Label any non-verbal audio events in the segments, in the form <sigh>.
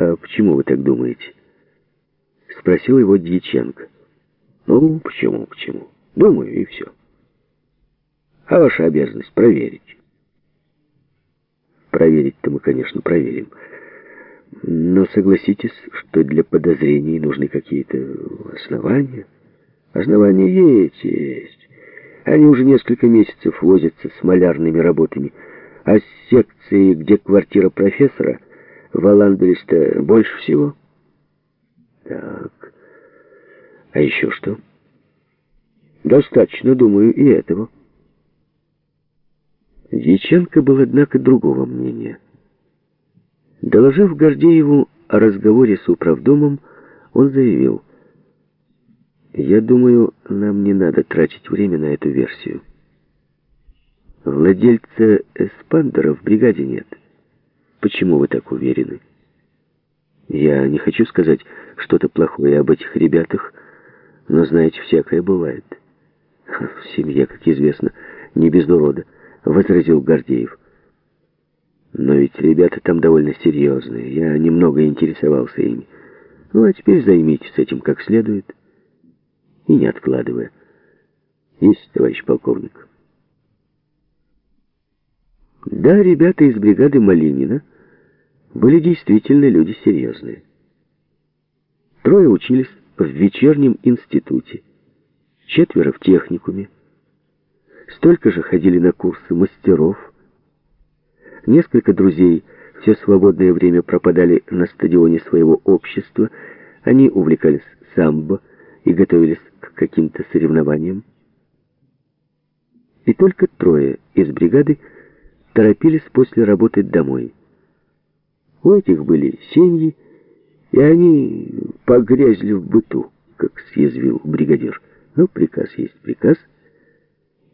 «А почему вы так думаете?» Спросил его Дьяченко. «Ну, почему, почему? Думаю, и все. А ваша обязанность проверить». Проверить-то мы, конечно, проверим. Но согласитесь, что для подозрений нужны какие-то основания. Основания есть, есть. Они уже несколько месяцев возятся с малярными работами, а с секцией, где квартира профессора, валандались-то больше всего. Так, а еще что? Достаточно, думаю, и этого. Дьяченко был, однако, другого мнения. Доложив Гордееву о разговоре с управдомом, он заявил, «Я думаю, нам не надо тратить время на эту версию. Владельца эспандера в бригаде нет. Почему вы так уверены? Я не хочу сказать что-то плохое об этих ребятах, но, знаете, всякое бывает. <laughs> В семье, как известно, не без урода». — возразил Гордеев. «Но ведь ребята там довольно серьезные. Я немного интересовался ими. Ну, а теперь займитесь этим как следует. И не откладывая. Есть, товарищ полковник». Да, ребята из бригады Малинина были действительно люди серьезные. Трое учились в вечернем институте, четверо в техникуме, Столько же ходили на курсы мастеров. Несколько друзей все свободное время пропадали на стадионе своего общества. Они увлекались самбо и готовились к каким-то соревнованиям. И только трое из бригады торопились после работы домой. У этих были семьи, и они погрязли в быту, как съязвил бригадир. Но приказ есть приказ —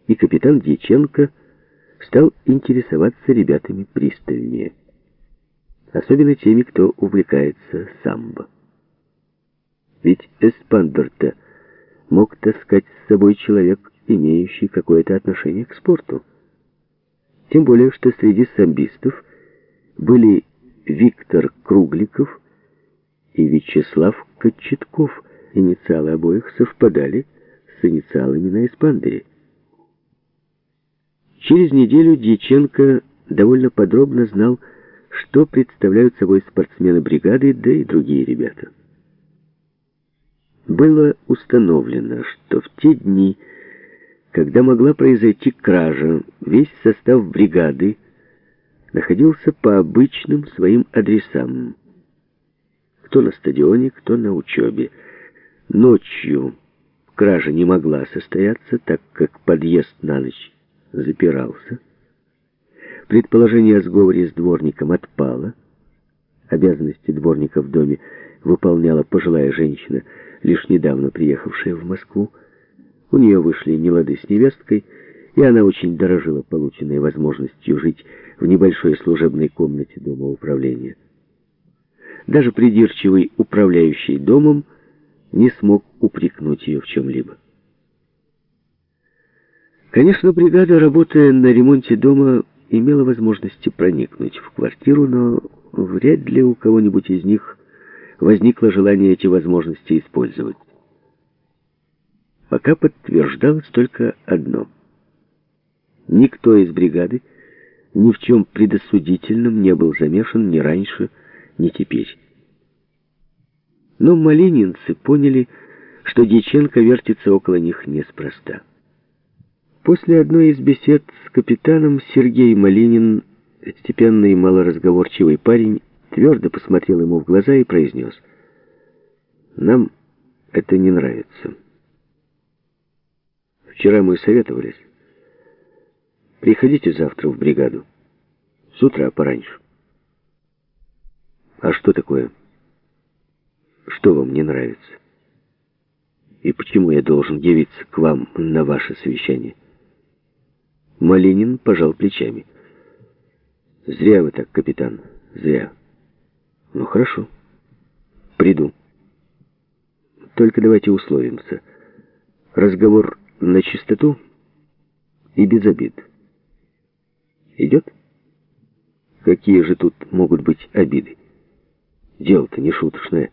и капитан Дьяченко стал интересоваться ребятами пристальнее. Особенно теми, кто увлекается самбо. Ведь Эспандер-то мог таскать с собой человек, имеющий какое-то отношение к спорту. Тем более, что среди самбистов были Виктор Кругликов и Вячеслав Кочетков. Инициалы обоих совпадали с инициалами на эспандере. Через неделю Дьяченко довольно подробно знал, что представляют собой спортсмены бригады, да и другие ребята. Было установлено, что в те дни, когда могла произойти кража, весь состав бригады находился по обычным своим адресам. Кто на стадионе, кто на учебе. Ночью кража не могла состояться, так как подъезд на ночь запирался. Предположение о сговоре с дворником отпало. Обязанности дворника в доме выполняла пожилая женщина, лишь недавно приехавшая в Москву. У нее вышли нелады с невесткой, и она очень дорожила полученной возможностью жить в небольшой служебной комнате дома управления. Даже придирчивый управляющий домом не смог упрекнуть ее в чем-либо. Конечно, бригада, работая на ремонте дома, имела возможности проникнуть в квартиру, но вряд ли у кого-нибудь из них возникло желание эти возможности использовать. Пока подтверждалось только одно. Никто из бригады ни в чем предосудительном не был замешан ни раньше, ни теперь. Но малининцы поняли, что Дьяченко вертится около них неспроста. После одной из бесед с капитаном Сергей Малинин, степенный малоразговорчивый парень, твердо посмотрел ему в глаза и произнес, «Нам это не нравится. Вчера мы советовались. Приходите завтра в бригаду. С утра пораньше». «А что такое? Что вам не нравится? И почему я должен явиться к вам на ваше совещание?» Малинин пожал плечами. «Зря вы так, капитан, зря. Ну, хорошо. Приду. Только давайте условимся. Разговор на чистоту и без обид. Идет? Какие же тут могут быть обиды? Дело-то не шуточное.